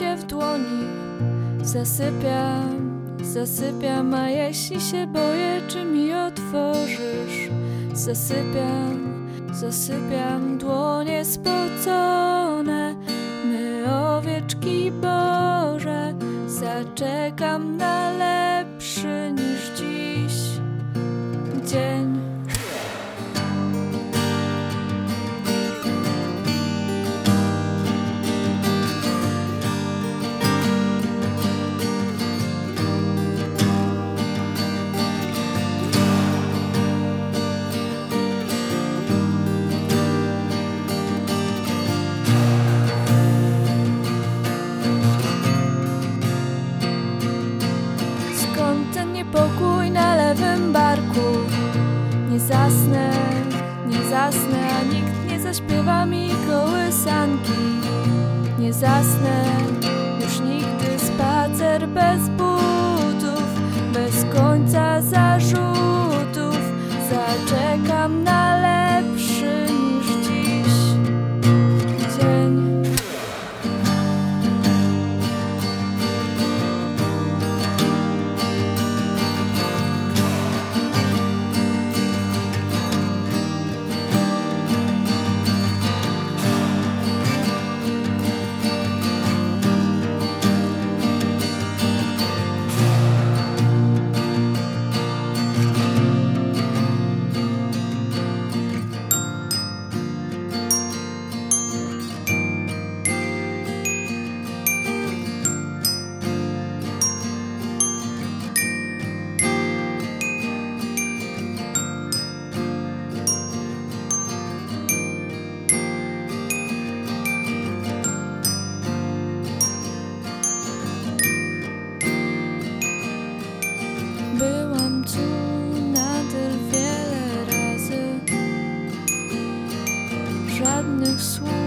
się w dłoni. Zasypiam, zasypiam, a jeśli się boję, czy mi otworzysz? Zasypiam, zasypiam, dłonie spocone, my owieczki Boże. Zaczekam na lepszy niż dziś Niepokój na lewym barku? Nie zasnę, nie zasnę, a nikt nie zaśpiewa mi kołysanki. Nie zasnę, już nigdy spacer bez butów, sweet.